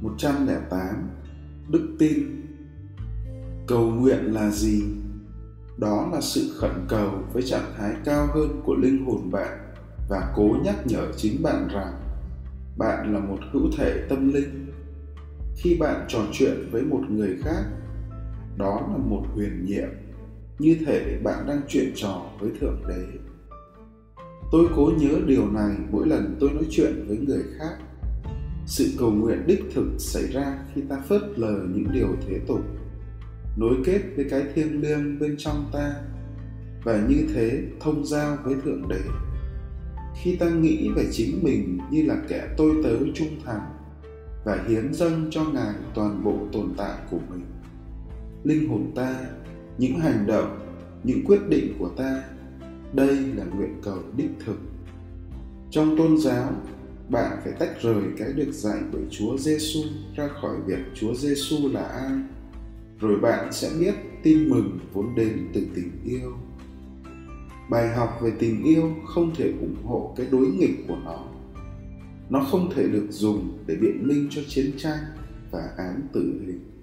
108 Đức tin Cầu nguyện là gì? Đó là sự khẩn cầu với trạng thái cao hơn của linh hồn bạn và cố nhắc nhở chính bạn rằng bạn là một hữu thể tâm linh. Khi bạn trò chuyện với một người khác, đó là một huyền nhiệm, như thể bạn đang chuyện trò với Thượng Đế. Tôi cố nhớ điều này mỗi lần tôi nói chuyện với người khác sự cầu nguyện đích thực xảy ra khi ta phớt lờ những điều thế tục. Nối kết với cái thiêng liêng bên trong ta, và như thế thông giao với thượng đế. Khi ta nghĩ về chính mình như là kẻ tôi tớ trung thành, và hiến dâng cho ngài toàn bộ tồn tại của mình. Linh hồn ta, những hành động, những quyết định của ta, đây là nguyện cầu đích thực. Trong tôn giáo bạn phải tách rời cái được dạy bởi Chúa Giêsu ra khỏi việc Chúa Giêsu là ai, rồi bạn sẽ biết tin mừng vốn đến từ tình yêu. Bài học về tình yêu không thể ủng hộ cái đối nghịch của nó. Nó không thể được dùng để biện minh cho chiến tranh và án tử hình.